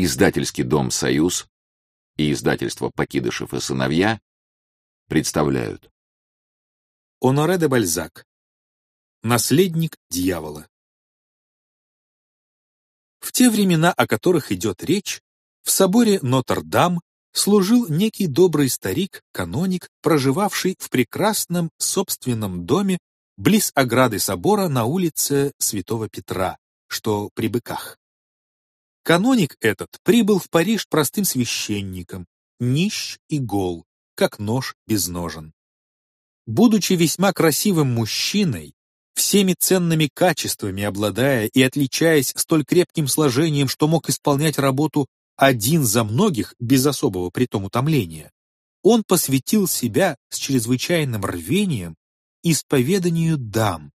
Издательский дом «Союз» и издательство «Покидышев и сыновья» представляют. Оноре де Бальзак. Наследник дьявола. В те времена, о которых идет речь, в соборе Нотр-Дам служил некий добрый старик-каноник, проживавший в прекрасном собственном доме близ ограды собора на улице Святого Петра, что при Быках. Каноник этот прибыл в Париж простым священником, нищ и гол, как нож без ножен. Будучи весьма красивым мужчиной, всеми ценными качествами обладая и отличаясь столь крепким сложением, что мог исполнять работу один за многих без особого притом утомления, он посвятил себя с чрезвычайным рвением исповеданию дам,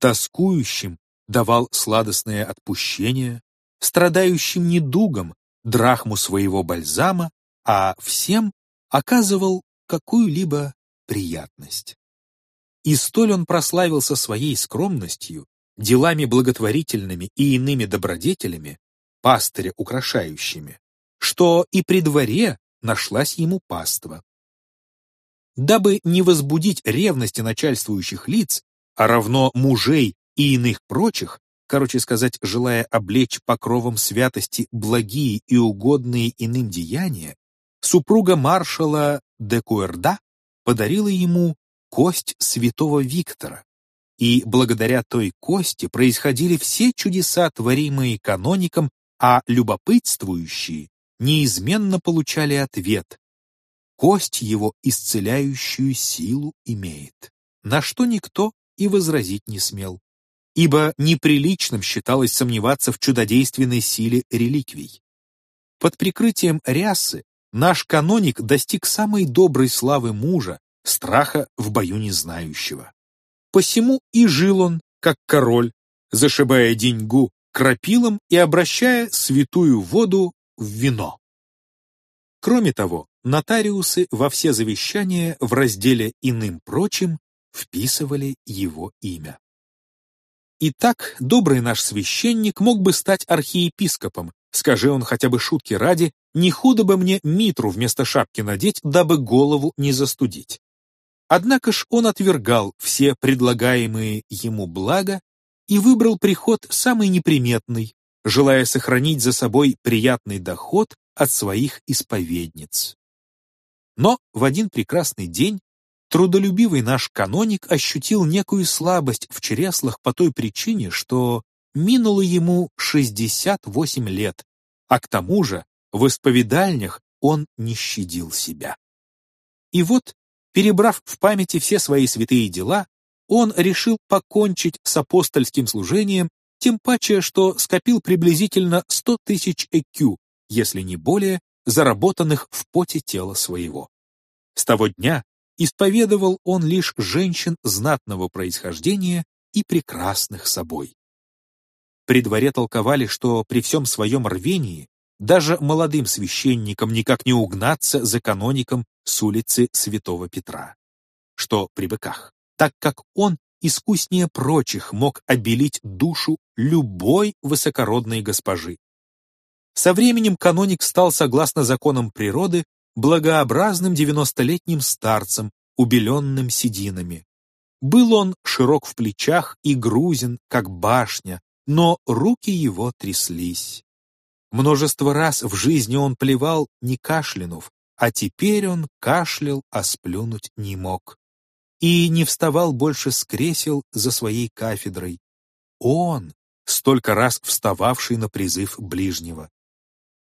тоскующим давал сладостное отпущение, страдающим недугом драхму своего бальзама, а всем оказывал какую-либо приятность. И столь он прославился своей скромностью, делами благотворительными и иными добродетелями, пастыря украшающими, что и при дворе нашлась ему паства. Дабы не возбудить ревности начальствующих лиц, а равно мужей и иных прочих, короче сказать, желая облечь покровом святости благие и угодные иным деяния, супруга маршала де Куэрда подарила ему кость святого Виктора, и благодаря той кости происходили все чудеса, творимые каноником, а любопытствующие неизменно получали ответ. Кость его исцеляющую силу имеет, на что никто и возразить не смел ибо неприличным считалось сомневаться в чудодейственной силе реликвий. Под прикрытием рясы наш каноник достиг самой доброй славы мужа, страха в бою не знающего. Посему и жил он, как король, зашибая деньгу крапилом и обращая святую воду в вино. Кроме того, нотариусы во все завещания в разделе «Иным прочим» вписывали его имя. Итак, добрый наш священник мог бы стать архиепископом, скажи он хотя бы шутки ради, не худо бы мне митру вместо шапки надеть, дабы голову не застудить. Однако ж он отвергал все предлагаемые ему блага и выбрал приход самый неприметный, желая сохранить за собой приятный доход от своих исповедниц. Но в один прекрасный день Трудолюбивый наш каноник ощутил некую слабость в чреслах по той причине, что минуло ему 68 лет, а к тому же в исповедальнях он не щадил себя. И вот, перебрав в памяти все свои святые дела, он решил покончить с апостольским служением, тем паче, что скопил приблизительно 100 тысяч ЭКЮ, если не более, заработанных в поте тела своего. С того дня исповедовал он лишь женщин знатного происхождения и прекрасных собой. При дворе толковали, что при всем своем рвении даже молодым священникам никак не угнаться за каноником с улицы Святого Петра, что при быках, так как он искуснее прочих мог обелить душу любой высокородной госпожи. Со временем каноник стал, согласно законам природы, благообразным девяностолетним старцем, убеленным сединами. Был он широк в плечах и грузен, как башня, но руки его тряслись. Множество раз в жизни он плевал, не кашлянув, а теперь он кашлял, а сплюнуть не мог. И не вставал больше с кресел за своей кафедрой. Он, столько раз встававший на призыв ближнего.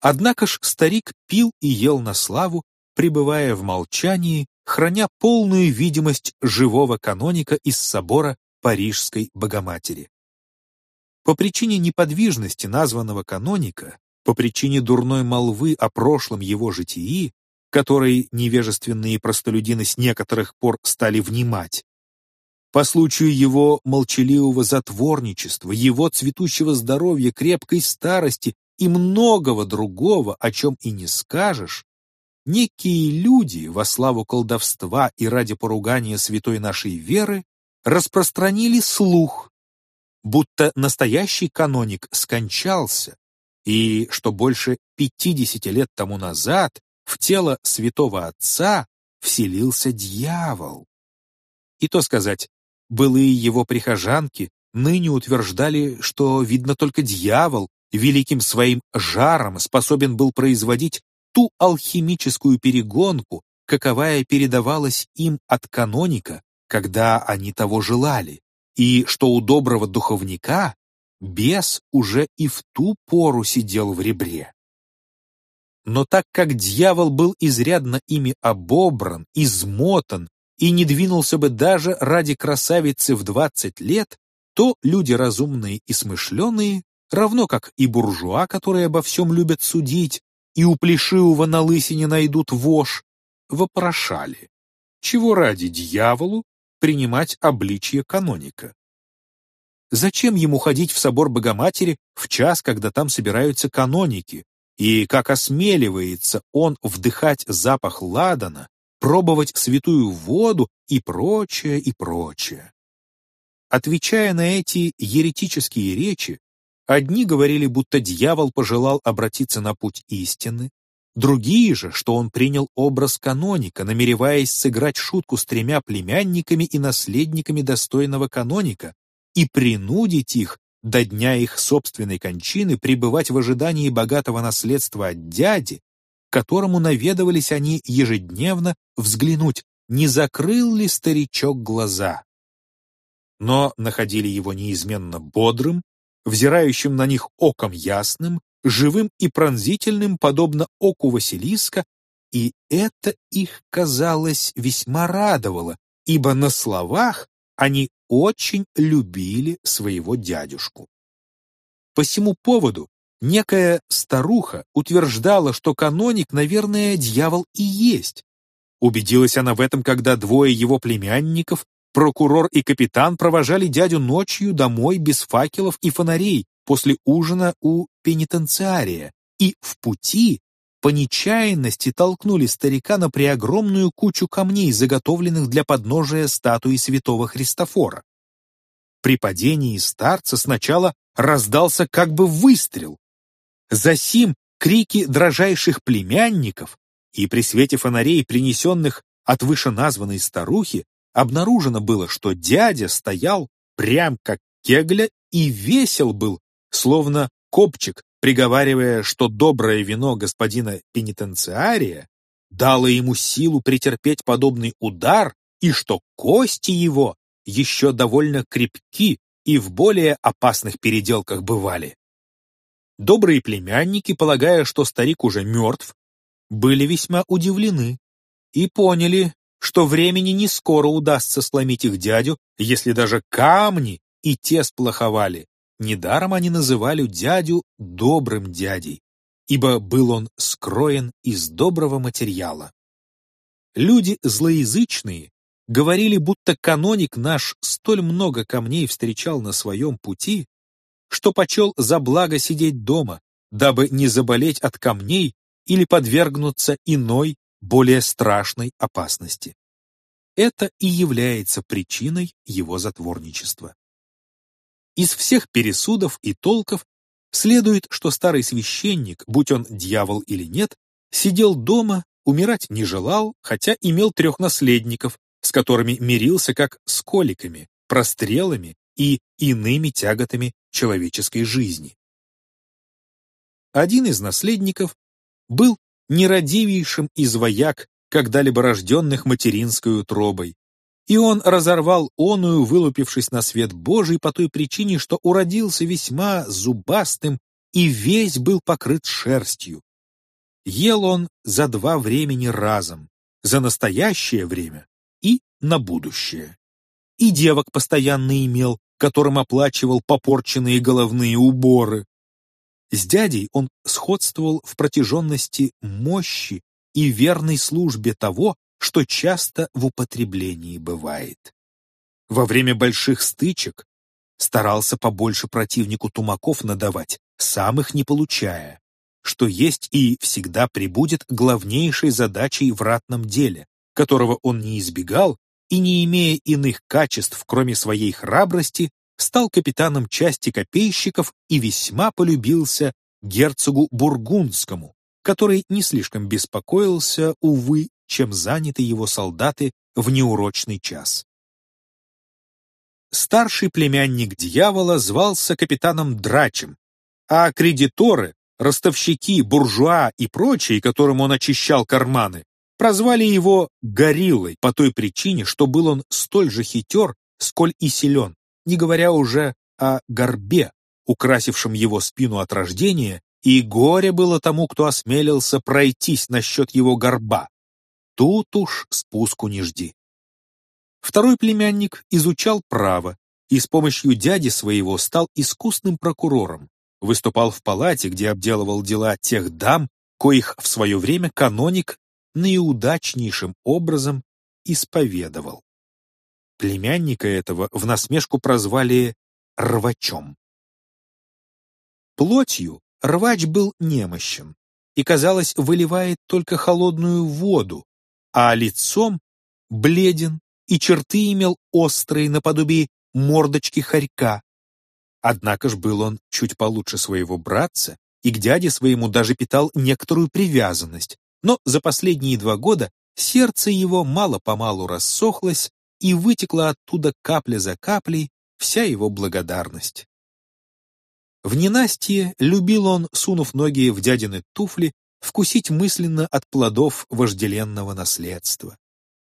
Однако ж старик пил и ел на славу, пребывая в молчании, храня полную видимость живого каноника из собора Парижской Богоматери. По причине неподвижности названного каноника, по причине дурной молвы о прошлом его житии, которой невежественные простолюдины с некоторых пор стали внимать, по случаю его молчаливого затворничества, его цветущего здоровья, крепкой старости и многого другого, о чем и не скажешь, некие люди во славу колдовства и ради поругания святой нашей веры распространили слух, будто настоящий каноник скончался, и что больше 50 лет тому назад в тело святого отца вселился дьявол. И то сказать, былые его прихожанки ныне утверждали, что, видно, только дьявол великим своим жаром способен был производить ту алхимическую перегонку, каковая передавалась им от каноника, когда они того желали, и что у доброго духовника бес уже и в ту пору сидел в ребре. Но так как дьявол был изрядно ими обобран, измотан и не двинулся бы даже ради красавицы в двадцать лет, то люди разумные и смышленые, равно как и буржуа, которые обо всем любят судить, и у плешивого на лысине найдут вошь, вопрошали, чего ради дьяволу принимать обличье каноника. Зачем ему ходить в собор Богоматери в час, когда там собираются каноники, и как осмеливается он вдыхать запах ладана, пробовать святую воду и прочее, и прочее. Отвечая на эти еретические речи, одни говорили, будто дьявол пожелал обратиться на путь истины, другие же, что он принял образ каноника, намереваясь сыграть шутку с тремя племянниками и наследниками достойного каноника и принудить их до дня их собственной кончины пребывать в ожидании богатого наследства от дяди, которому наведывались они ежедневно взглянуть, не закрыл ли старичок глаза. Но находили его неизменно бодрым, взирающим на них оком ясным, живым и пронзительным, подобно оку Василиска, и это их, казалось, весьма радовало, ибо на словах они очень любили своего дядюшку. По всему поводу некая старуха утверждала, что каноник, наверное, дьявол и есть. Убедилась она в этом, когда двое его племянников, прокурор и капитан, провожали дядю ночью домой без факелов и фонарей после ужина у пенитенциария, и в пути по нечаянности толкнули старика на преогромную кучу камней, заготовленных для подножия статуи святого Христофора. При падении старца сначала раздался как бы выстрел. Засим крики дрожайших племянников, и при свете фонарей, принесенных от вышеназванной старухи, обнаружено было, что дядя стоял прям как кегля и весел был, словно копчик, приговаривая, что доброе вино господина пенитенциария дало ему силу претерпеть подобный удар и что кости его еще довольно крепки и в более опасных переделках бывали. Добрые племянники, полагая, что старик уже мертв, были весьма удивлены и поняли, что времени не скоро удастся сломить их дядю, если даже камни и те сплоховали, Недаром они называли дядю добрым дядей, ибо был он скроен из доброго материала. Люди злоязычные говорили, будто каноник наш столь много камней встречал на своем пути, что почел за благо сидеть дома, дабы не заболеть от камней или подвергнуться иной, более страшной опасности. Это и является причиной его затворничества. Из всех пересудов и толков следует, что старый священник, будь он дьявол или нет, сидел дома, умирать не желал, хотя имел трех наследников, с которыми мирился как с коликами, прострелами и иными тяготами человеческой жизни. Один из наследников был нерадивейшим из вояк, когда-либо рожденных материнской утробой, и он разорвал оную, вылупившись на свет Божий по той причине, что уродился весьма зубастым и весь был покрыт шерстью. Ел он за два времени разом, за настоящее время и на будущее. И девок постоянно имел, которым оплачивал попорченные головные уборы. С дядей он сходствовал в протяженности мощи и верной службе того, что часто в употреблении бывает. Во время больших стычек старался побольше противнику тумаков надавать, сам их не получая, что есть и всегда прибудет главнейшей задачей в ратном деле, которого он не избегал и, не имея иных качеств, кроме своей храбрости, стал капитаном части копейщиков и весьма полюбился герцогу Бургундскому, который не слишком беспокоился, увы, чем заняты его солдаты в неурочный час. Старший племянник дьявола звался капитаном Драчем, а кредиторы, ростовщики, буржуа и прочие, которым он очищал карманы, прозвали его «гориллой» по той причине, что был он столь же хитер, сколь и силен, не говоря уже о горбе, украсившем его спину от рождения, и горе было тому, кто осмелился пройтись насчет его горба. Тут уж спуску не жди. Второй племянник изучал право и с помощью дяди своего стал искусным прокурором, выступал в палате, где обделывал дела тех дам, коих в свое время каноник наиудачнейшим образом исповедовал. Племянника этого в насмешку прозвали рвачом. Плотью рвач был немощен и, казалось, выливает только холодную воду, а лицом бледен и черты имел острые наподобие мордочки хорька. Однако ж был он чуть получше своего братца и к дяде своему даже питал некоторую привязанность, но за последние два года сердце его мало-помалу рассохлось и вытекла оттуда капля за каплей вся его благодарность. В ненастье любил он, сунув ноги в дядины туфли, вкусить мысленно от плодов вожделенного наследства.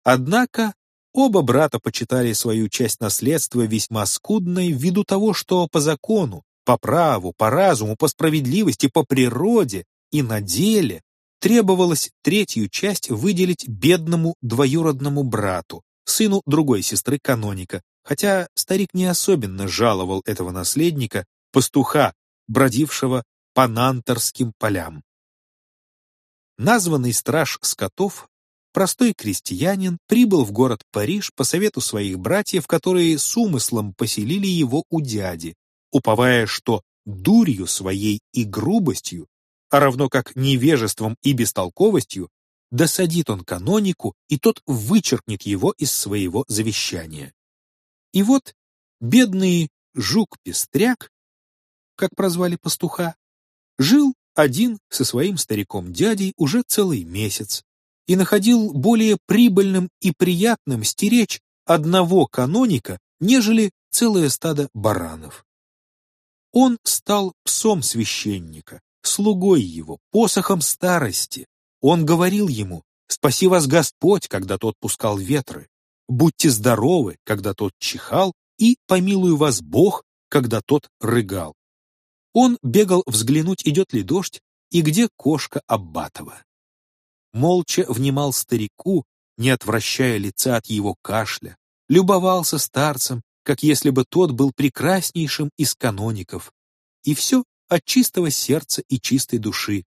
Однако оба брата почитали свою часть наследства весьма скудной ввиду того, что по закону, по праву, по разуму, по справедливости, по природе и на деле требовалось третью часть выделить бедному двоюродному брату, сыну другой сестры каноника, хотя старик не особенно жаловал этого наследника, пастуха, бродившего по нанторским полям. Названный страж скотов, простой крестьянин, прибыл в город Париж по совету своих братьев, которые с умыслом поселили его у дяди, уповая, что дурью своей и грубостью, а равно как невежеством и бестолковостью, досадит он канонику, и тот вычеркнет его из своего завещания. И вот бедный жук-пестряк, как прозвали пастуха, жил один со своим стариком-дядей уже целый месяц и находил более прибыльным и приятным стеречь одного каноника, нежели целое стадо баранов. Он стал псом священника, слугой его, посохом старости. Он говорил ему «Спаси вас Господь», когда тот пускал ветры, «Будьте здоровы», когда тот чихал, и «Помилуй вас Бог», когда тот рыгал. Он бегал взглянуть, идет ли дождь, и где кошка Аббатова. Молча внимал старику, не отвращая лица от его кашля, любовался старцем, как если бы тот был прекраснейшим из каноников. И все от чистого сердца и чистой души,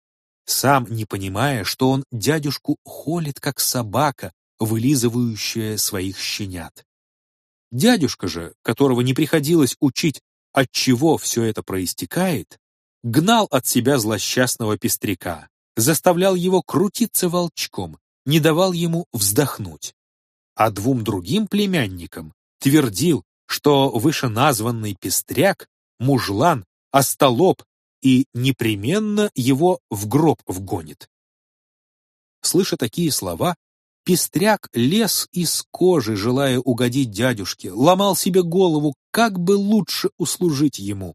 сам не понимая, что он дядюшку холит, как собака, вылизывающая своих щенят. Дядюшка же, которого не приходилось учить от чего все это проистекает, гнал от себя злосчастного пестряка, заставлял его крутиться волчком, не давал ему вздохнуть. А двум другим племянникам твердил, что вышеназванный пестряк, мужлан, остолоп и непременно его в гроб вгонит. Слыша такие слова, Пестряк лез из кожи, желая угодить дядюшке, ломал себе голову, как бы лучше услужить ему.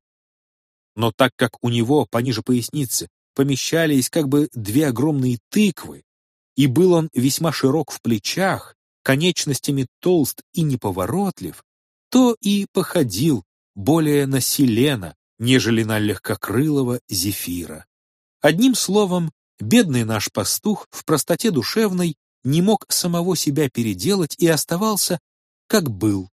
Но так как у него пониже поясницы помещались как бы две огромные тыквы, и был он весьма широк в плечах, конечностями толст и неповоротлив, то и походил более на селена, нежели на легкокрылого зефира. Одним словом, бедный наш пастух в простоте душевной не мог самого себя переделать и оставался, как был,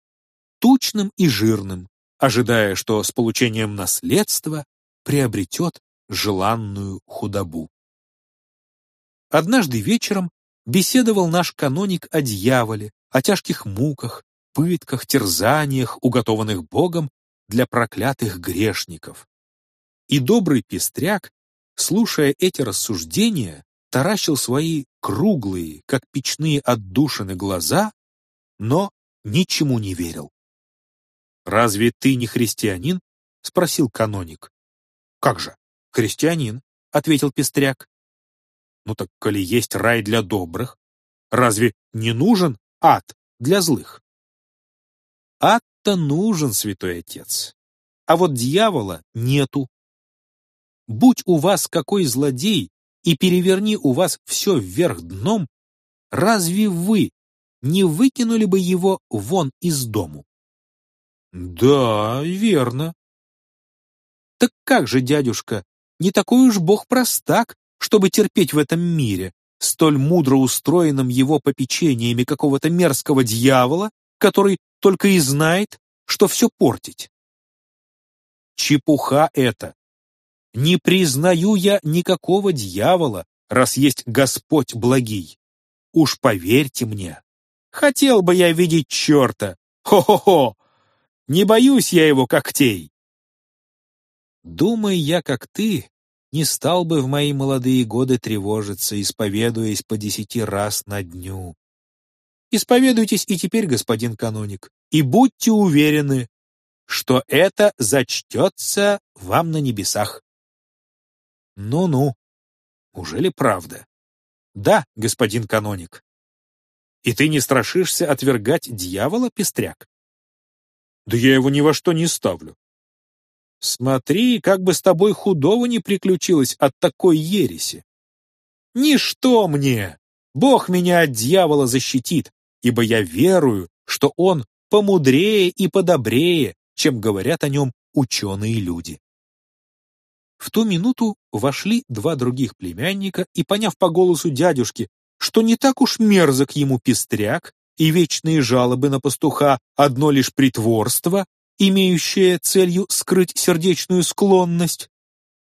тучным и жирным, ожидая, что с получением наследства приобретет желанную худобу. Однажды вечером беседовал наш каноник о дьяволе, о тяжких муках, пытках, терзаниях, уготованных Богом для проклятых грешников. И добрый пестряк, слушая эти рассуждения, таращил свои круглые, как печные отдушины глаза, но ничему не верил. «Разве ты не христианин?» — спросил каноник. «Как же? Христианин, — ответил Пестряк. Ну так, коли есть рай для добрых, разве не нужен ад для злых? Ад-то нужен, святой отец, а вот дьявола нету. Будь у вас какой злодей и переверни у вас все вверх дном, разве вы не выкинули бы его вон из дому? Да, верно. Так как же, дядюшка, не такой уж бог простак, чтобы терпеть в этом мире, столь мудро устроенном его попечениями какого-то мерзкого дьявола, который только и знает, что все портить. Чепуха это. Не признаю я никакого дьявола, раз есть Господь благий. Уж поверьте мне, хотел бы я видеть черта. Хо-хо-хо! Не боюсь я его когтей. Думай я, как ты, не стал бы в мои молодые годы тревожиться, исповедуясь по десяти раз на дню. Исповедуйтесь и теперь, господин каноник, и будьте уверены, что это зачтется вам на небесах. Ну-ну, уже ли правда? Да, господин каноник. И ты не страшишься отвергать дьявола, пестряк? Да я его ни во что не ставлю. Смотри, как бы с тобой худого не приключилось от такой ереси. Ничто мне! Бог меня от дьявола защитит, ибо я верую, что он помудрее и подобрее, чем говорят о нем ученые люди. В ту минуту вошли два других племянника и, поняв по голосу дядюшки, что не так уж мерзок ему пестряк и вечные жалобы на пастуха одно лишь притворство, имеющее целью скрыть сердечную склонность,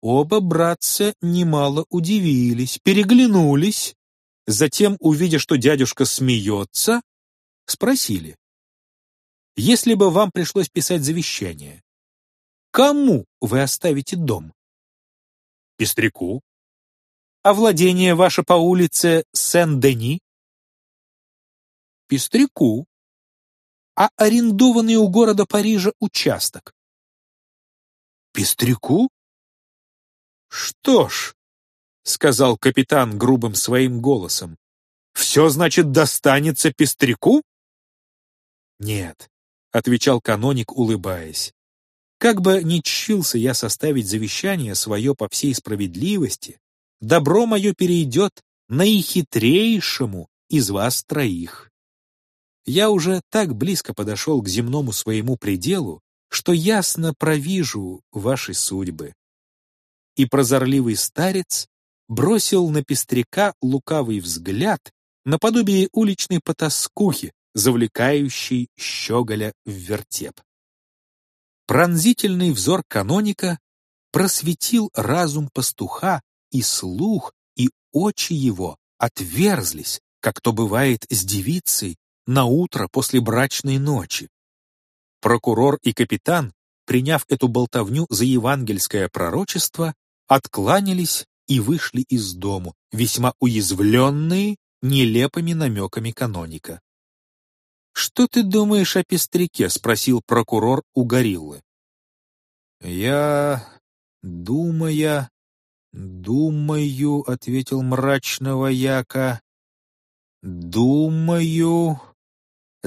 оба братца немало удивились, переглянулись, затем, увидя, что дядюшка смеется, спросили, «Если бы вам пришлось писать завещание, кому вы оставите дом?» «Пестряку». «А владение ваше по улице Сен-Дени?» «Пестряку», а арендованный у города Парижа участок. Пестряку? Что ж, сказал капитан грубым своим голосом, все, значит, достанется пестряку? Нет, отвечал каноник, улыбаясь. Как бы ни чщился я составить завещание свое по всей справедливости, добро мое перейдет наихитрейшему из вас троих. Я уже так близко подошел к земному своему пределу, что ясно провижу ваши судьбы. И прозорливый старец бросил на пестряка лукавый взгляд наподобие уличной потаскухи, завлекающей щеголя в вертеп. Пронзительный взор каноника просветил разум пастуха, и слух, и очи его отверзлись, как то бывает с девицей, на утро после брачной ночи. Прокурор и капитан, приняв эту болтовню за евангельское пророчество, откланялись и вышли из дому, весьма уязвленные нелепыми намеками каноника. «Что ты думаешь о пестряке?» — спросил прокурор у гориллы. «Я... думая... думаю...» — ответил мрачного яка. «Думаю...»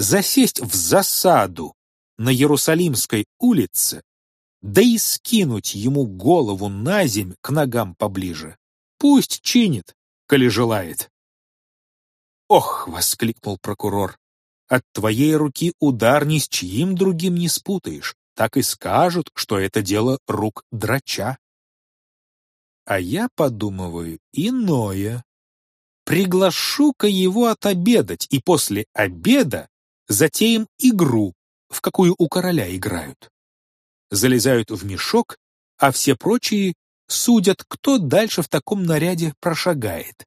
засесть в засаду на Иерусалимской улице, да и скинуть ему голову на земь к ногам поближе. Пусть чинит, коли желает. «Ох!» — воскликнул прокурор. «От твоей руки удар ни с чьим другим не спутаешь. Так и скажут, что это дело рук драча». А я подумываю иное. Приглашу-ка его отобедать, и после обеда Затеем игру, в какую у короля играют. Залезают в мешок, а все прочие судят, кто дальше в таком наряде прошагает.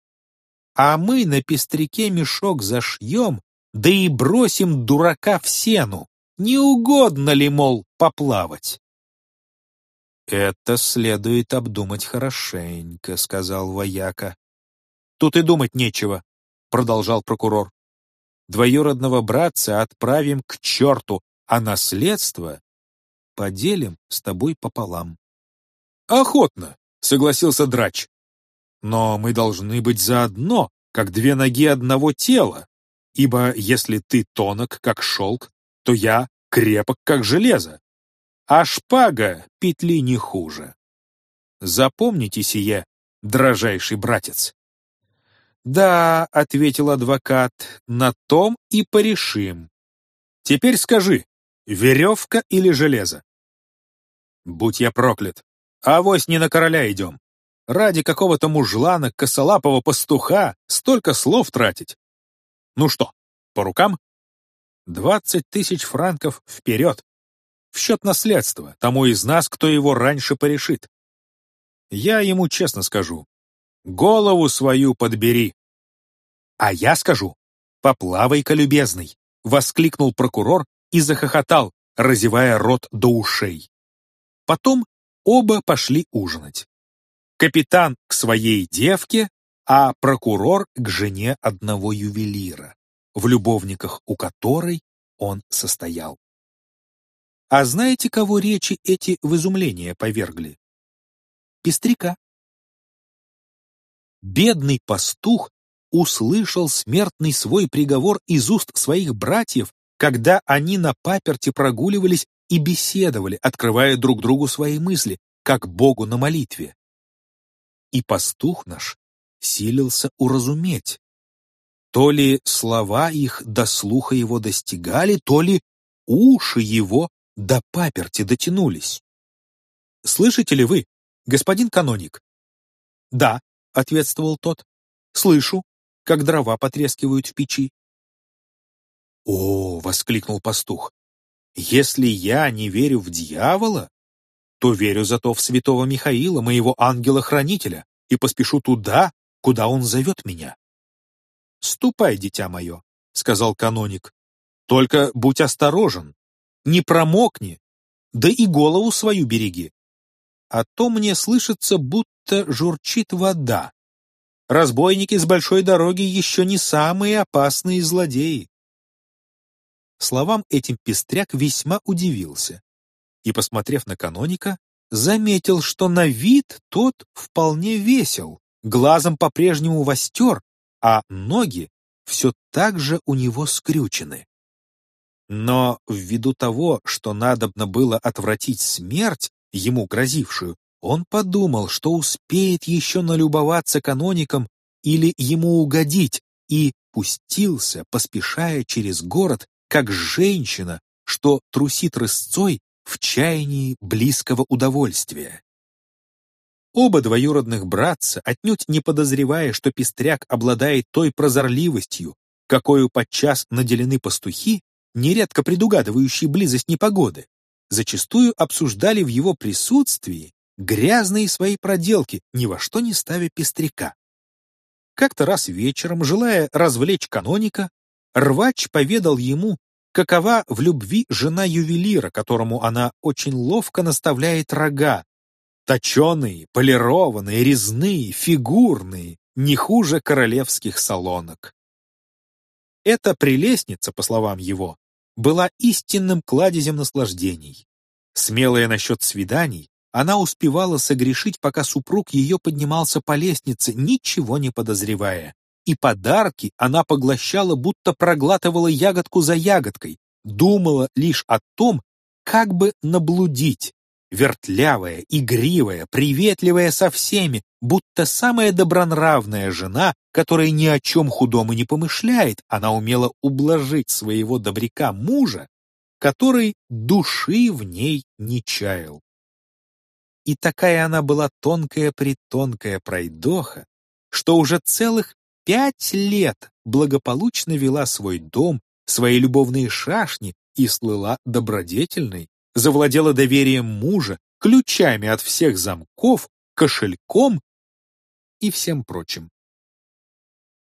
А мы на пестряке мешок зашьем, да и бросим дурака в сену. Не угодно ли, мол, поплавать? «Это следует обдумать хорошенько», — сказал вояка. «Тут и думать нечего», — продолжал прокурор двоюродного братца отправим к черту, а наследство поделим с тобой пополам. Охотно, согласился Драч. Но мы должны быть заодно, как две ноги одного тела, ибо если ты тонок, как шелк, то я крепок, как железо, а шпага петли не хуже. Запомните сие, дрожайший братец. «Да», — ответил адвокат, — «на том и порешим. Теперь скажи, веревка или железо?» «Будь я проклят, авось не на короля идем. Ради какого-то мужлана, косолапого пастуха столько слов тратить. Ну что, по рукам? Двадцать тысяч франков вперед. В счет наследства, тому из нас, кто его раньше порешит. Я ему честно скажу, голову свою подбери. А я скажу, поплавай-ка, любезный, воскликнул прокурор и захохотал, разевая рот до ушей. Потом оба пошли ужинать. Капитан к своей девке, а прокурор к жене одного ювелира, в любовниках у которой он состоял. А знаете, кого речи эти в изумление повергли? Пестряка. Бедный пастух услышал смертный свой приговор из уст своих братьев, когда они на паперте прогуливались и беседовали, открывая друг другу свои мысли, как Богу на молитве. И пастух наш силился уразуметь. То ли слова их до слуха его достигали, то ли уши его до паперти дотянулись. «Слышите ли вы, господин каноник?» «Да», — ответствовал тот, — «слышу, как дрова потрескивают в печи». «О!» — воскликнул пастух. «Если я не верю в дьявола, то верю зато в святого Михаила, моего ангела-хранителя, и поспешу туда, куда он зовет меня. «Ступай, дитя мое», — сказал каноник, — «только будь осторожен, не промокни, да и голову свою береги. А то мне слышится, будто журчит вода. Разбойники с большой дороги еще не самые опасные злодеи». Словам этим пестряк весьма удивился и, посмотрев на каноника, заметил, что на вид тот вполне весел, глазом по-прежнему востер, а ноги все так же у него скрючены. Но ввиду того, что надобно было отвратить смерть, ему грозившую, он подумал, что успеет еще налюбоваться каноником или ему угодить, и пустился, поспешая через город, как женщина, что трусит рысцой в чаянии близкого удовольствия. Оба двоюродных братца, отнюдь не подозревая, что пестряк обладает той прозорливостью, какую подчас наделены пастухи, нередко предугадывающие близость непогоды, зачастую обсуждали в его присутствии грязные свои проделки, ни во что не ставя пестряка. Как-то раз вечером, желая развлечь каноника, рвач поведал ему какова в любви жена ювелира, которому она очень ловко наставляет рога, точеные, полированные, резные, фигурные, не хуже королевских салонок. Эта прелестница, по словам его, была истинным кладезем наслаждений. Смелая насчет свиданий, она успевала согрешить, пока супруг ее поднимался по лестнице, ничего не подозревая и подарки она поглощала, будто проглатывала ягодку за ягодкой, думала лишь о том, как бы наблудить, вертлявая, игривая, приветливая со всеми, будто самая добронравная жена, которая ни о чем худом и не помышляет, она умела ублажить своего добряка мужа, который души в ней не чаял. И такая она была тонкая-притонкая пройдоха, что уже целых пять лет благополучно вела свой дом, свои любовные шашни и слыла добродетельной, завладела доверием мужа, ключами от всех замков, кошельком и всем прочим.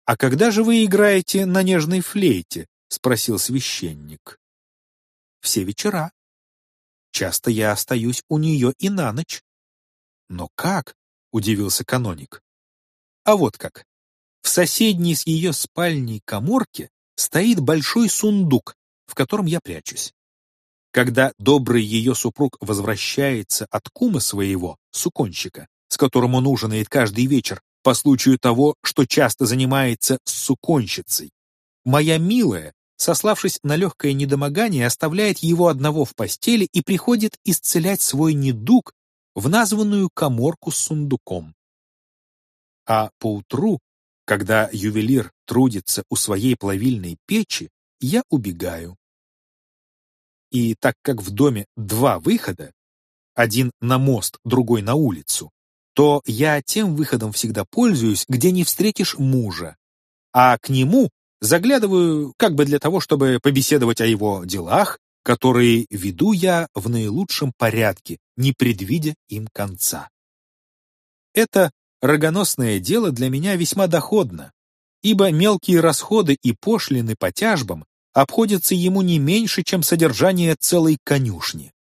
«А когда же вы играете на нежной флейте?» — спросил священник. «Все вечера. Часто я остаюсь у нее и на ночь». «Но как?» — удивился каноник. «А вот как. В соседней с ее спальней коморке стоит большой сундук, в котором я прячусь. Когда добрый ее супруг возвращается от кума своего, суконщика, с которым он ужинает каждый вечер, по случаю того, что часто занимается с суконщицей. Моя милая, сославшись на легкое недомогание, оставляет его одного в постели и приходит исцелять свой недуг в названную коморку с сундуком. А поутру, когда ювелир трудится у своей плавильной печи, я убегаю. И так как в доме два выхода, один на мост, другой на улицу, то я тем выходом всегда пользуюсь, где не встретишь мужа, а к нему заглядываю как бы для того, чтобы побеседовать о его делах, которые веду я в наилучшем порядке, не предвидя им конца. Это рогоносное дело для меня весьма доходно, ибо мелкие расходы и пошлины по тяжбам обходятся ему не меньше, чем содержание целой конюшни.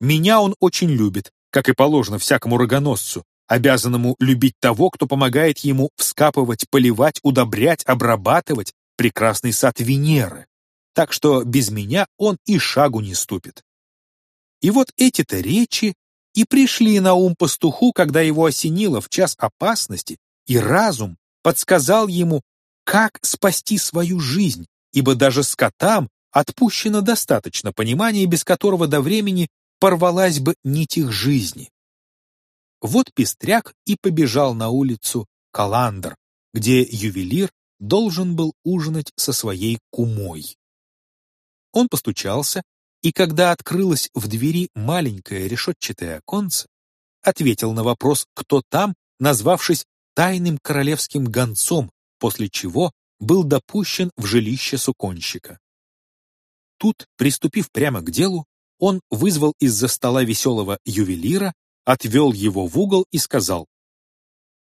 Меня он очень любит, как и положено всякому рогоносцу, обязанному любить того, кто помогает ему вскапывать, поливать, удобрять, обрабатывать прекрасный сад Венеры. Так что без меня он и шагу не ступит. И вот эти-то речи и пришли на ум пастуху, когда его осенило в час опасности, и разум подсказал ему, как спасти свою жизнь, ибо даже скотам отпущено достаточно понимания, без которого до времени порвалась бы нить их жизни. Вот пестряк и побежал на улицу Каландр, где ювелир должен был ужинать со своей кумой. Он постучался, и когда открылось в двери маленькое решетчатое оконце, ответил на вопрос, кто там, назвавшись тайным королевским гонцом, после чего был допущен в жилище суконщика. Тут, приступив прямо к делу, он вызвал из-за стола веселого ювелира, отвел его в угол и сказал,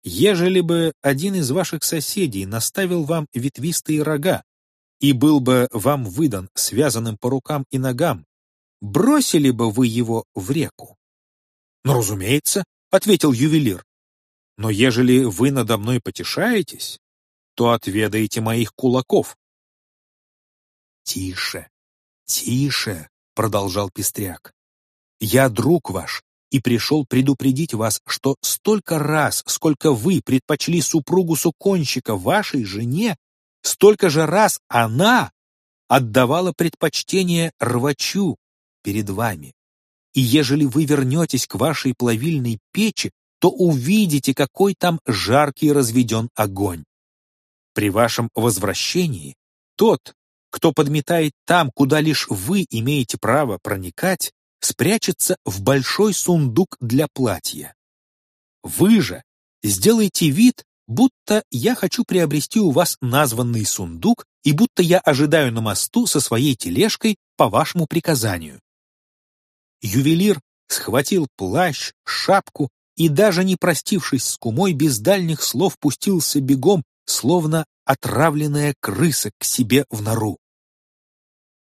«Ежели бы один из ваших соседей наставил вам ветвистые рога и был бы вам выдан связанным по рукам и ногам, бросили бы вы его в реку?» «Ну, разумеется», — ответил ювелир. «Но ежели вы надо мной потешаетесь, то отведаете моих кулаков». «Тише, тише», продолжал Пестряк. «Я друг ваш и пришел предупредить вас, что столько раз, сколько вы предпочли супругу суконщика вашей жене, столько же раз она отдавала предпочтение рвачу перед вами. И ежели вы вернетесь к вашей плавильной печи, то увидите, какой там жаркий разведен огонь. При вашем возвращении тот, кто подметает там, куда лишь вы имеете право проникать, спрячется в большой сундук для платья. Вы же сделайте вид, будто я хочу приобрести у вас названный сундук и будто я ожидаю на мосту со своей тележкой по вашему приказанию. Ювелир схватил плащ, шапку и, даже не простившись с кумой, без дальних слов пустился бегом, словно отравленная крыса к себе в нору.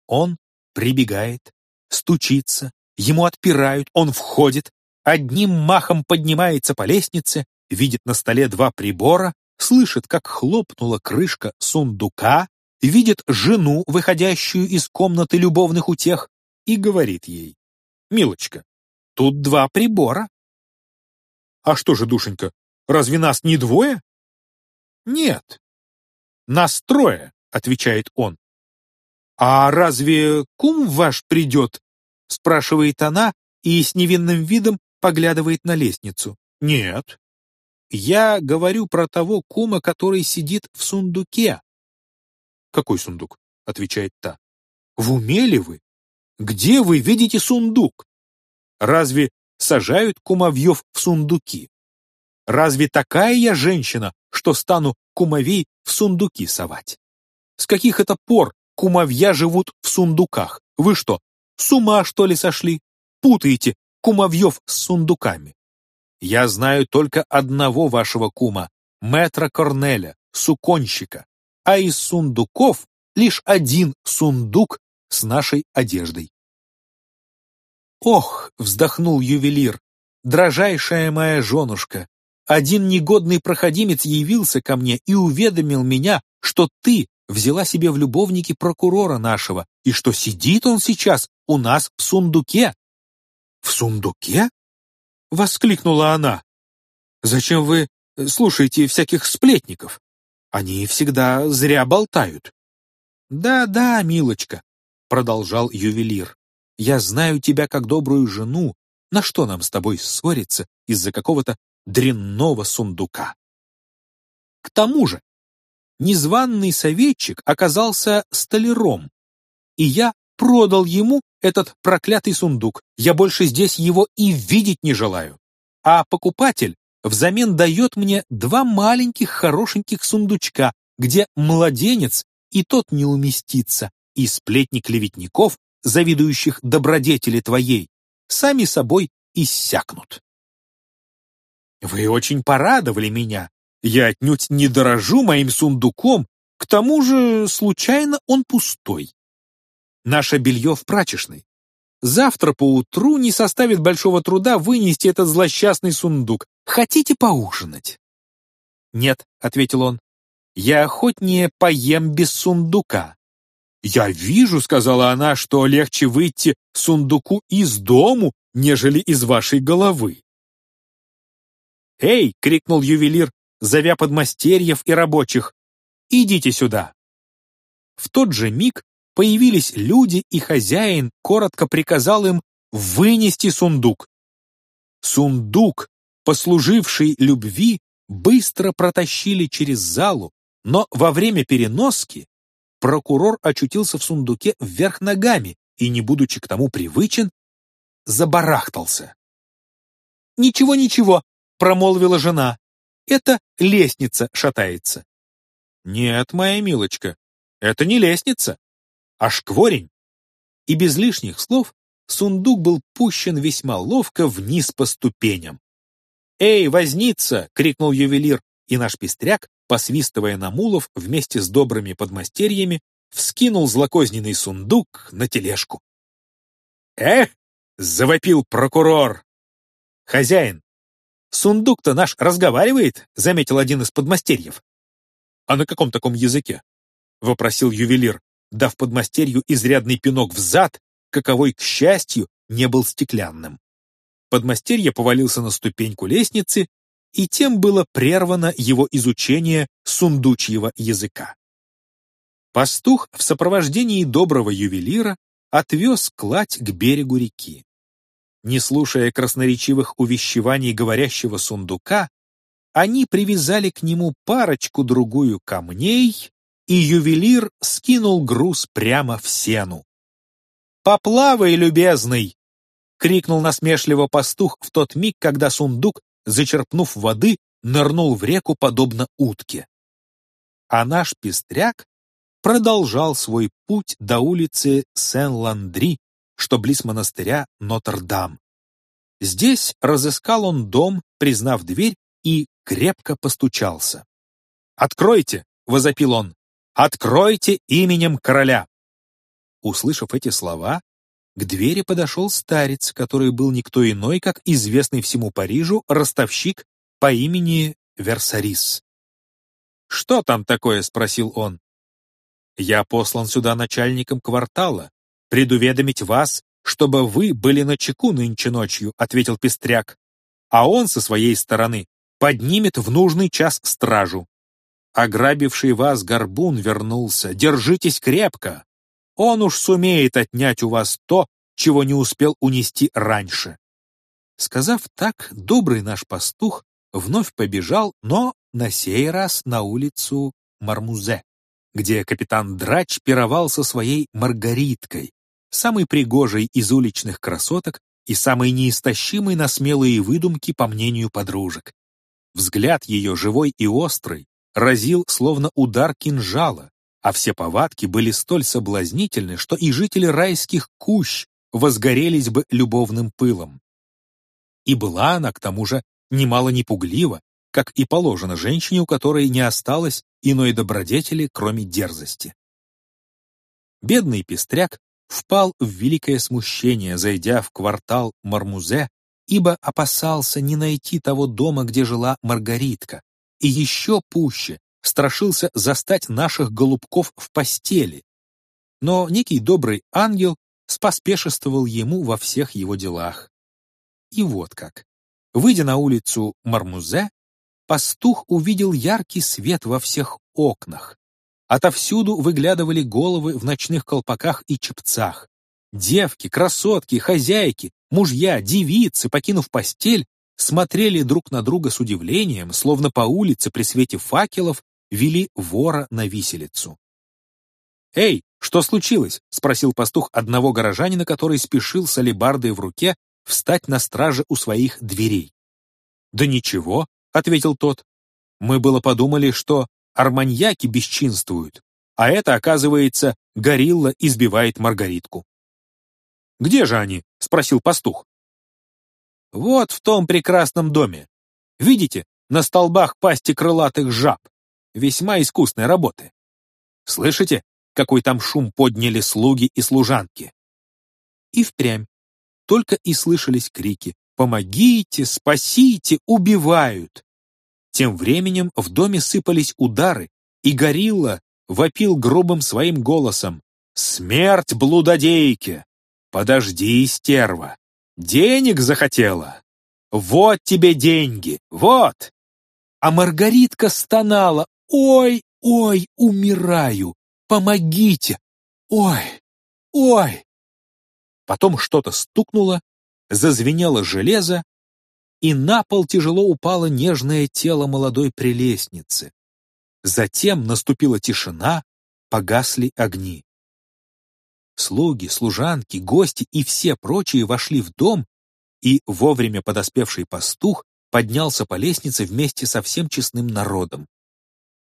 Он прибегает, стучится, ему отпирают, он входит, одним махом поднимается по лестнице, видит на столе два прибора, слышит, как хлопнула крышка сундука, видит жену, выходящую из комнаты любовных утех, и говорит ей, «Милочка, тут два прибора». «А что же, душенька, разве нас не двое?» «Нет, нас трое», — отвечает он. «А разве кум ваш придет?» — спрашивает она и с невинным видом поглядывает на лестницу. «Нет». «Я говорю про того кума, который сидит в сундуке». «Какой сундук?» — отвечает та. «В уме ли вы? Где вы видите сундук? Разве сажают кумовьев в сундуки? Разве такая я женщина, что стану кумовей в сундуки совать? С каких это пор кумовья живут в сундуках? Вы что, с ума, что ли, сошли? Путаете кумовьев с сундуками. Я знаю только одного вашего кума, мэтра Корнеля, суконщика, а из сундуков лишь один сундук с нашей одеждой. «Ох!» — вздохнул ювелир, дрожайшая моя женушка, один негодный проходимец явился ко мне и уведомил меня, что ты взяла себе в любовники прокурора нашего, и что сидит он сейчас у нас в сундуке». «В сундуке?» — воскликнула она. Зачем вы слушаете всяких сплетников? Они всегда зря болтают. Да-да, милочка, продолжал ювелир. Я знаю тебя как добрую жену. На что нам с тобой ссориться из-за какого-то дрянного сундука? К тому же, незваный советчик оказался столяром, и я продал ему этот проклятый сундук. Я больше здесь его и видеть не желаю. А покупатель взамен дает мне два маленьких хорошеньких сундучка, где младенец и тот не уместится, и сплетни клеветников, завидующих добродетели твоей, сами собой иссякнут. Вы очень порадовали меня. Я отнюдь не дорожу моим сундуком, к тому же случайно он пустой. Наше белье в прачечной. Завтра поутру не составит большого труда вынести этот злосчастный сундук. Хотите поужинать?» «Нет», — ответил он, — «я охотнее поем без сундука». «Я вижу», — сказала она, — «что легче выйти сундуку из дому, нежели из вашей головы». «Эй!» — крикнул ювелир, зовя подмастерьев и рабочих. «Идите сюда!» В тот же миг появились люди, и хозяин коротко приказал им вынести сундук. Сундук, послуживший любви, быстро протащили через залу, но во время переноски прокурор очутился в сундуке вверх ногами и, не будучи к тому привычен, забарахтался. «Ничего, ничего», — промолвила жена, — «это лестница шатается». «Нет, моя милочка, это не лестница, аж кворень. И без лишних слов сундук был пущен весьма ловко вниз по ступеням. «Эй, возница!» — крикнул ювелир, и наш пестряк, посвистывая на мулов вместе с добрыми подмастерьями, вскинул злокозненный сундук на тележку. «Эх!» — завопил прокурор. «Хозяин, сундук-то наш разговаривает», — заметил один из подмастерьев. «А на каком таком языке?» — вопросил ювелир дав подмастерью изрядный пинок в зад, каковой, к счастью, не был стеклянным. Подмастерье повалился на ступеньку лестницы, и тем было прервано его изучение сундучьего языка. Пастух в сопровождении доброго ювелира отвез кладь к берегу реки. Не слушая красноречивых увещеваний говорящего сундука, они привязали к нему парочку-другую камней и ювелир скинул груз прямо в сену. «Поплавай, любезный!» — крикнул насмешливо пастух в тот миг, когда сундук, зачерпнув воды, нырнул в реку, подобно утке. А наш пестряк продолжал свой путь до улицы Сен-Ландри, что близ монастыря Нотр-Дам. Здесь разыскал он дом, признав дверь, и крепко постучался. «Откройте!» — возопил он. Откройте именем короля!» Услышав эти слова, к двери подошел старец, который был никто иной, как известный всему Парижу ростовщик по имени Версарис. «Что там такое?» — спросил он. «Я послан сюда начальником квартала, предуведомить вас, чтобы вы были на чеку нынче ночью», — ответил Пестряк. «А он со своей стороны поднимет в нужный час стражу. Ограбивший вас горбун вернулся. Держитесь крепко. Он уж сумеет отнять у вас то, чего не успел унести раньше. Сказав так, добрый наш пастух вновь побежал, но на сей раз на улицу Мармузе, где капитан Драч пировал со своей Маргариткой, самой пригожей из уличных красоток и самой неистощимой на смелые выдумки, по мнению подружек. Взгляд ее живой и острый, разил словно удар кинжала, а все повадки были столь соблазнительны, что и жители райских кущ возгорелись бы любовным пылом. И была она, к тому же, немало не пуглива, как и положено женщине, у которой не осталось иной добродетели, кроме дерзости. Бедный пестряк впал в великое смущение, зайдя в квартал Мармузе, ибо опасался не найти того дома, где жила Маргаритка, и еще пуще страшился застать наших голубков в постели. Но некий добрый ангел споспешествовал ему во всех его делах. И вот как. Выйдя на улицу Мармузе, пастух увидел яркий свет во всех окнах. Отовсюду выглядывали головы в ночных колпаках и чепцах. Девки, красотки, хозяйки, мужья, девицы, покинув постель, смотрели друг на друга с удивлением, словно по улице при свете факелов вели вора на виселицу. «Эй, что случилось?» — спросил пастух одного горожанина, который спешил с алебардой в руке встать на страже у своих дверей. «Да ничего», — ответил тот. «Мы было подумали, что арманьяки бесчинствуют, а это, оказывается, горилла избивает Маргаритку». «Где же они?» — спросил пастух. «Вот в том прекрасном доме. Видите, на столбах пасти крылатых жаб. Весьма искусной работы. Слышите, какой там шум подняли слуги и служанки?» И впрямь только и слышались крики «Помогите! Спасите! Убивают!». Тем временем в доме сыпались удары, и горилла вопил грубым своим голосом «Смерть блудодейке! Подожди, стерва! Денег захотела? Вот тебе деньги! Вот!» А Маргаритка стонала «Ой, ой, умираю! Помогите! Ой, ой!» Потом что-то стукнуло, зазвенело железо, и на пол тяжело упало нежное тело молодой прелестницы. Затем наступила тишина, погасли огни. Слуги, служанки, гости и все прочие вошли в дом, и вовремя подоспевший пастух поднялся по лестнице вместе со всем честным народом.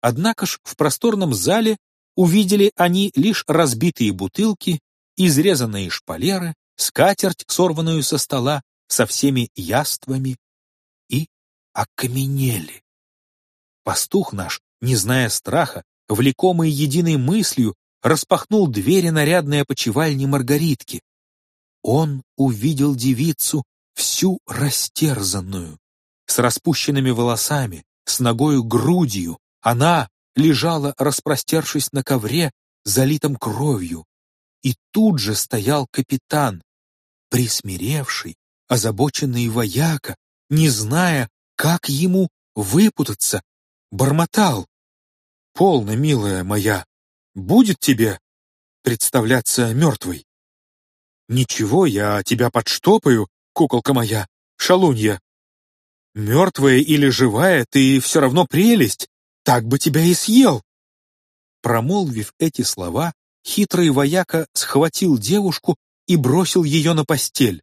Однако ж в просторном зале увидели они лишь разбитые бутылки изрезанные шпалеры, скатерть, сорванную со стола, со всеми яствами, и окаменели. Пастух наш, не зная страха, влекомый единой мыслью, распахнул двери нарядной опочивальни Маргаритки. Он увидел девицу всю растерзанную, с распущенными волосами, с ногою грудью. Она лежала, распростершись на ковре, залитом кровью, и тут же стоял капитан, присмиревший, озабоченный вояка, не зная, как ему выпутаться, бормотал. «Полно, милая моя, будет тебе представляться мертвой?» «Ничего, я тебя подштопаю, куколка моя, шалунья. Мертвая или живая, ты все равно прелесть, так бы тебя и съел». Промолвив эти слова, хитрый вояка схватил девушку и бросил ее на постель.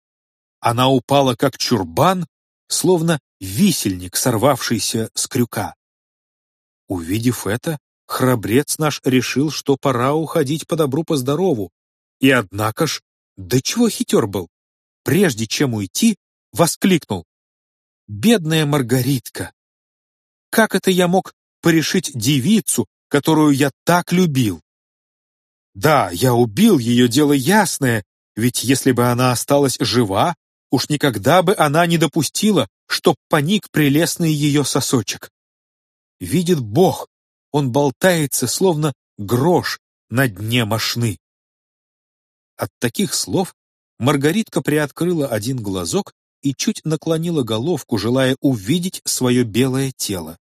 Она упала как чурбан, словно висельник, сорвавшийся с крюка. Увидев это, храбрец наш решил, что пора уходить по добру, по здорову. И однако ж, да чего хитер был, прежде чем уйти, воскликнул. «Бедная Маргаритка! Как это я мог порешить девицу, которую я так любил?» Да, я убил ее, дело ясное, ведь если бы она осталась жива, уж никогда бы она не допустила, чтоб поник прелестный ее сосочек. Видит Бог, он болтается, словно грош на дне мошны. От таких слов Маргаритка приоткрыла один глазок и чуть наклонила головку, желая увидеть свое белое тело.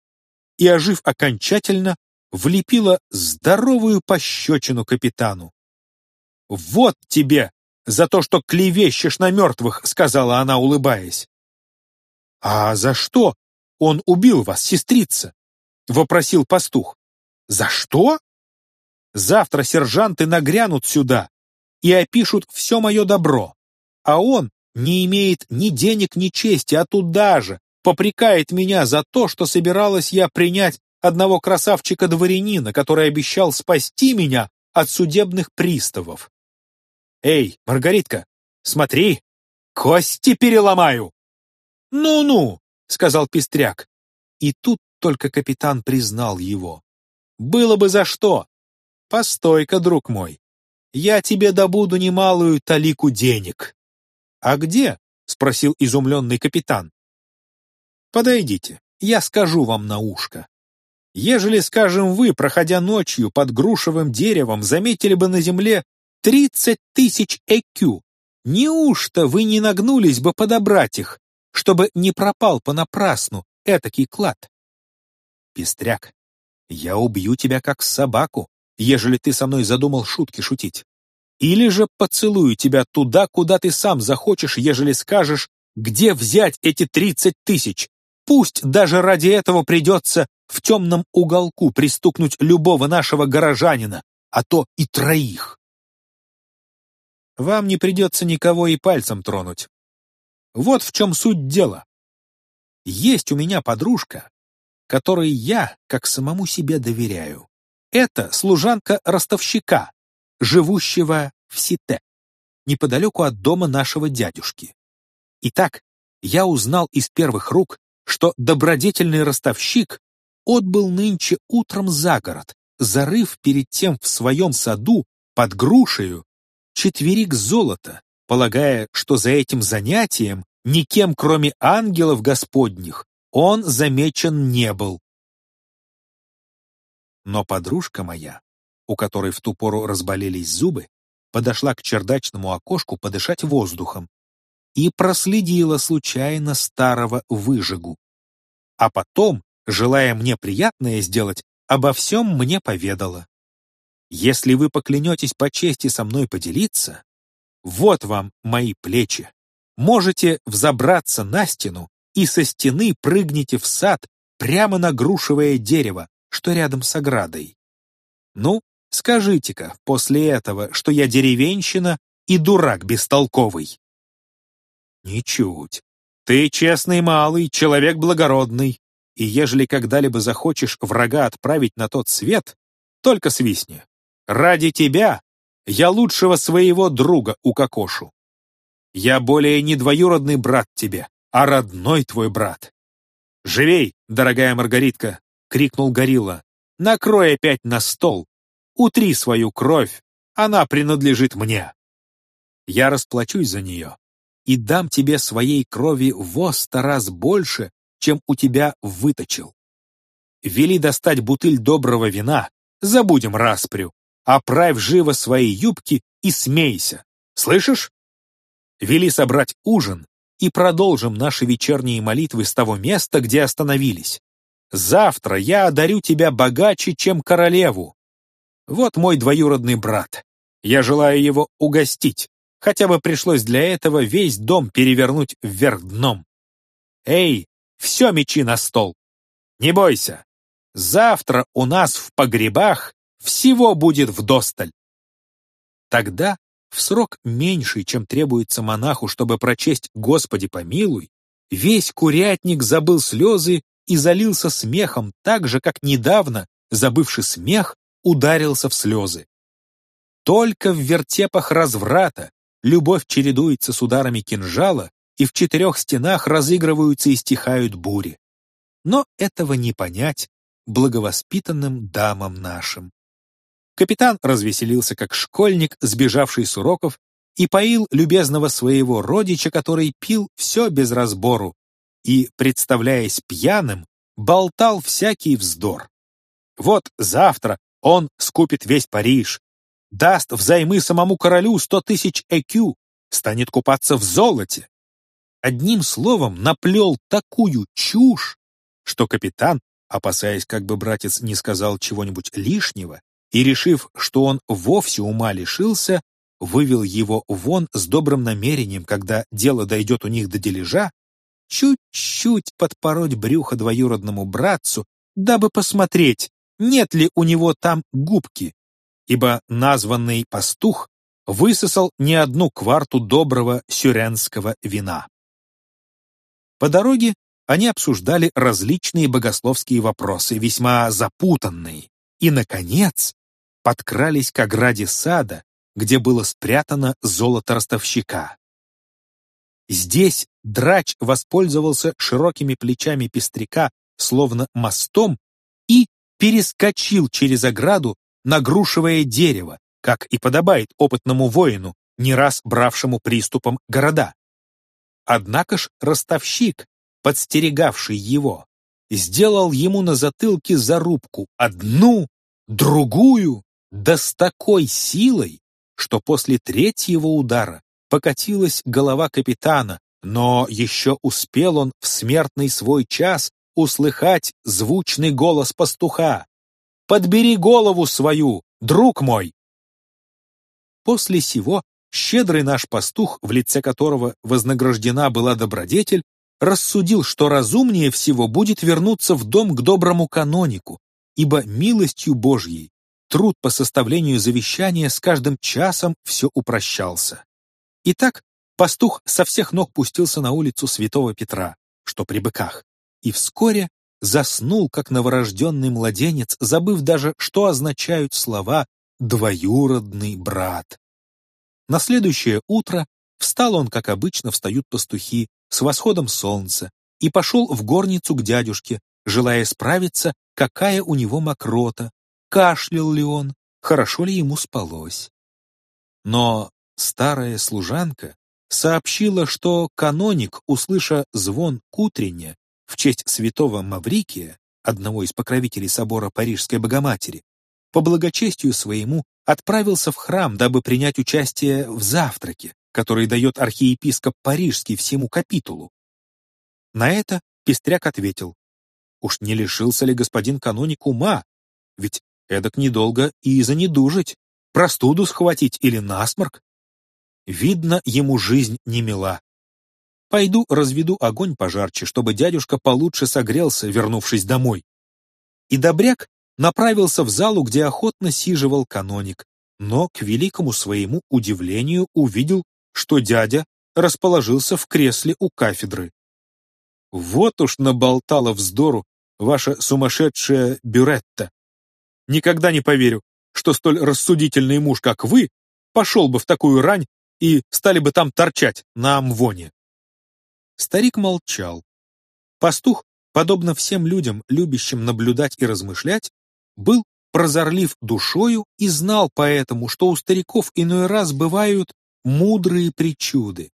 И, ожив окончательно, влепила здоровую пощечину капитану. «Вот тебе за то, что клевещешь на мертвых», — сказала она, улыбаясь. «А за что он убил вас, сестрица?» — вопросил пастух. «За что?» «Завтра сержанты нагрянут сюда и опишут все мое добро, а он не имеет ни денег, ни чести, а туда же попрекает меня за то, что собиралась я принять одного красавчика-дворянина, который обещал спасти меня от судебных приставов. «Эй, Маргаритка, смотри, кости переломаю!» «Ну-ну», — сказал Пестряк. И тут только капитан признал его. «Было бы за что! Постой-ка, друг мой, я тебе добуду немалую талику денег». «А где?» — спросил изумленный капитан. «Подойдите, я скажу вам на ушко. Ежели, скажем, вы, проходя ночью под грушевым деревом, заметили бы на земле тридцать тысяч ЭКЮ, неужто вы не нагнулись бы подобрать их, чтобы не пропал понапрасну этакий клад. Пестряк, я убью тебя как собаку, ежели ты со мной задумал шутки шутить. Или же поцелую тебя туда, куда ты сам захочешь, ежели скажешь, где взять эти тридцать тысяч. Пусть даже ради этого придется в темном уголку пристукнуть любого нашего горожанина, а то и троих. Вам не придется никого и пальцем тронуть. Вот в чем суть дела. Есть у меня подружка, которой я, как самому себе, доверяю. Это служанка ростовщика, живущего в Сите, неподалеку от дома нашего дядюшки. Итак, я узнал из первых рук, что добродетельный ростовщик отбыл нынче утром за город, зарыв перед тем в своем саду под грушею четверик золота, полагая, что за этим занятием никем, кроме ангелов господних, он замечен не был. Но подружка моя, у которой в ту пору разболелись зубы, подошла к чердачному окошку подышать воздухом и проследила случайно старого выжигу. А потом, желая мне приятное сделать, обо всем мне поведала. Если вы поклянетесь по чести со мной поделиться, вот вам мои плечи. Можете взобраться на стену и со стены прыгните в сад прямо на грушевое дерево, что рядом с оградой. Ну, скажите-ка после этого, что я деревенщина и дурак бестолковый. Ничуть. Ты честный малый, человек благородный, и ежели когда-либо захочешь врага отправить на тот свет, только свистни. Ради тебя я лучшего своего друга укокошу. Я более не двоюродный брат тебе, а родной твой брат. «Живей, дорогая Маргаритка!» — крикнул горилла. «Накрой опять на стол. Утри свою кровь, она принадлежит мне. Я расплачусь за нее и дам тебе своей крови во сто раз больше, чем у тебя выточил. Вели достать бутыль доброго вина, забудем распрю, Оправь живо свои юбки и смейся. Слышишь? Вели собрать ужин и продолжим наши вечерние молитвы с того места, где остановились. Завтра я одарю тебя богаче, чем королеву. Вот мой двоюродный брат. Я желаю его угостить. Хотя бы пришлось для этого весь дом перевернуть вверх дном. Эй, все мечи на стол. Не бойся. Завтра у нас в погребах всего будет вдосталь. Тогда, в срок меньший, чем требуется монаху, чтобы прочесть «Господи помилуй», весь курятник забыл слезы и залился смехом так же, как недавно, забывший смех, ударился в слезы. Только в вертепах разврата любовь чередуется с ударами кинжала, и в четырех стенах разыгрываются и стихают бури. Но этого не понять благовоспитанным дамам нашим. Капитан развеселился как школьник, сбежавший с уроков, и поил любезного своего родича, который пил все без разбору, и, представляясь пьяным, болтал всякий вздор. Вот завтра он скупит весь Париж, даст взаймы самому королю сто тысяч ЭКЮ, станет купаться в золоте. Одним словом, наплел такую чушь, что капитан, опасаясь, как бы братец не сказал чего-нибудь лишнего, и, решив, что он вовсе ума лишился, вывел его вон с добрым намерением, когда дело дойдет у них до дележа, чуть-чуть подпороть брюхо двоюродному братцу, дабы посмотреть, нет ли у него там губки, ибо названный пастух высосал не одну кварту доброго сюренского вина. По дороге они обсуждали различные богословские вопросы, весьма запутанные, и, наконец, подкрались к ограде сада, где было спрятано золото ростовщика. Здесь драч воспользовался широкими плечами пестряка, словно мостом, и перескочил через ограду на грушевое дерево, как и подобает опытному воину, не раз бравшему приступом города. Однако ж ростовщик, подстерегавший его, сделал ему на затылке зарубку одну, другую, да с такой силой, что после третьего удара покатилась голова капитана, Но еще успел он в смертный свой час услыхать звучный голос пастуха. «Подбери голову свою, друг мой!» После сего щедрый наш пастух, в лице которого вознаграждена была добродетель, рассудил, что разумнее всего будет вернуться в дом к доброму канонику, ибо милостью Божьей труд по составлению завещания с каждым часом все упрощался. Итак, пастух со всех ног пустился на улицу Святого Петра, что при быках, и вскоре заснул, как новорожденный младенец, забыв даже, что означают слова «двоюродный брат». На следующее утро встал он, как обычно встают пастухи, с восходом солнца, и пошел в горницу к дядюшке, желая справиться, какая у него мокрота, кашлял ли он, хорошо ли ему спалось. Но старая служанка сообщила, что каноник, услыша звон кутрення в честь святого Маврикия, одного из покровителей собора Парижской Богоматери, по благочестию своему отправился в храм, дабы принять участие в завтраке, который дает архиепископ Парижский всему капитулу. На это Пестряк ответил, «Уж не лишился ли господин каноник ума? Ведь эдак недолго и занедужить, простуду схватить или насморк. Видно, ему жизнь не мила. Пойду разведу огонь пожарче, чтобы дядюшка получше согрелся, вернувшись домой. И добряк направился в залу, где охотно сиживал каноник, но, к великому своему удивлению, увидел, что дядя расположился в кресле у кафедры. Вот уж наболтала вздору ваша сумасшедшая бюретта. Никогда не поверю, что столь рассудительный муж, как вы, пошел бы в такую рань и стали бы там торчать на амвоне. Старик молчал. Пастух, подобно всем людям, любящим наблюдать и размышлять, был прозорлив душою и знал поэтому, что у стариков иной раз бывают мудрые причуды.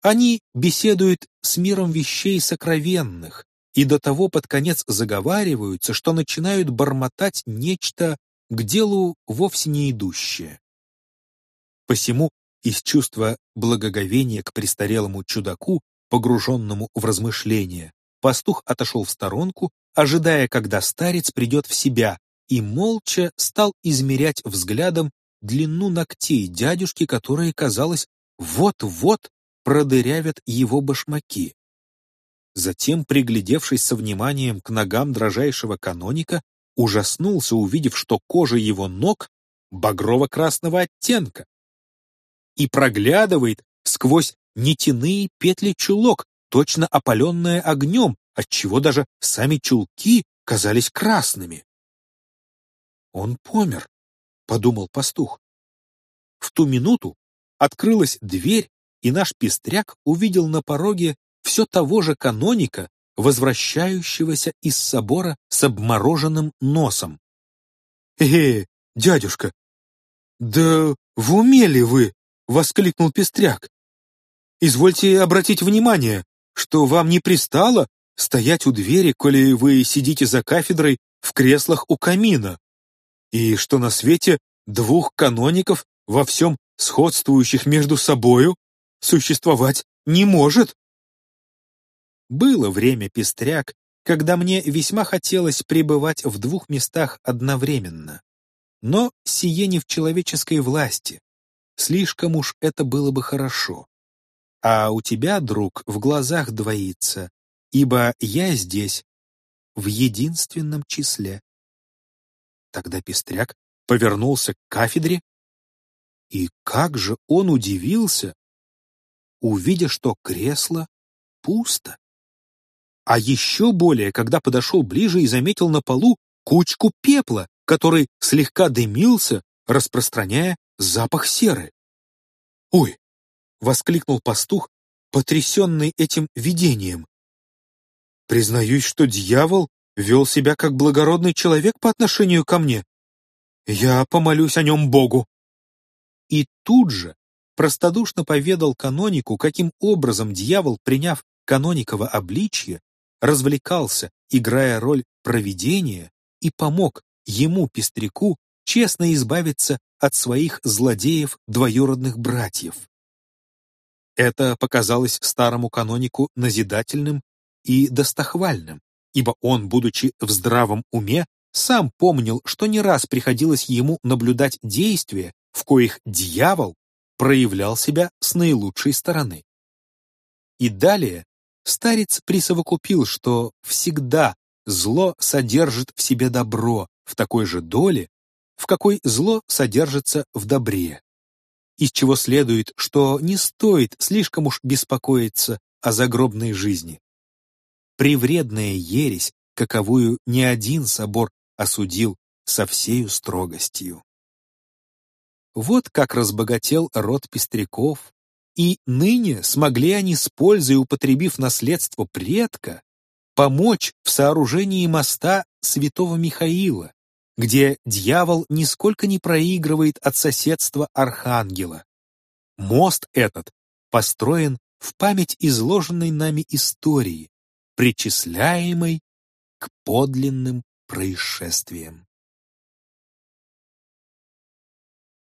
Они беседуют с миром вещей сокровенных и до того под конец заговариваются, что начинают бормотать нечто к делу вовсе не идущее. Посему из чувства благоговения к престарелому чудаку, погруженному в размышления, пастух отошел в сторонку, ожидая, когда старец придет в себя, и молча стал измерять взглядом длину ногтей дядюшки, которые, казалось, вот-вот продырявят его башмаки. Затем, приглядевшись со вниманием к ногам дрожайшего каноника, ужаснулся, увидев, что кожа его ног багрово-красного оттенка, и проглядывает сквозь нитяные петли чулок, точно опаленное огнем, отчего даже сами чулки казались красными. «Он помер», — подумал пастух. В ту минуту открылась дверь, и наш пестряк увидел на пороге все того же каноника, возвращающегося из собора с обмороженным носом. «Э, дядюшка, да в уме ли вы?» — воскликнул Пестряк. «Извольте обратить внимание, что вам не пристало стоять у двери, коли вы сидите за кафедрой в креслах у камина, и что на свете двух каноников во всем сходствующих между собою существовать не может». Было время, Пестряк, когда мне весьма хотелось пребывать в двух местах одновременно. Но сие не в человеческой власти, Слишком уж это было бы хорошо. А у тебя, друг, в глазах двоится, ибо я здесь в единственном числе. Тогда Пестряк повернулся к кафедре, и как же он удивился, увидя, что кресло пусто. А еще более, когда подошел ближе и заметил на полу кучку пепла, который слегка дымился, распространяя запах серы. «Ой!» — воскликнул пастух, потрясенный этим видением. «Признаюсь, что дьявол вел себя как благородный человек по отношению ко мне. Я помолюсь о нем Богу». И тут же простодушно поведал канонику, каким образом дьявол, приняв канониково обличье, развлекался, играя роль провидения, и помог ему, пестряку, честно избавиться от своих злодеев двоюродных братьев. Это показалось старому канонику назидательным и достохвальным, ибо он, будучи в здравом уме, сам помнил, что не раз приходилось ему наблюдать действия, в коих дьявол проявлял себя с наилучшей стороны. И далее старец присовокупил, что всегда зло содержит в себе добро в такой же доле, в какой зло содержится в добре, из чего следует, что не стоит слишком уж беспокоиться о загробной жизни. Привредная ересь, каковую ни один собор осудил со всею строгостью. Вот как разбогател род пестряков, и ныне смогли они с пользой, употребив наследство предка, помочь в сооружении моста святого Михаила, где дьявол нисколько не проигрывает от соседства архангела. Мост этот построен в память изложенной нами истории, причисляемой к подлинным происшествиям.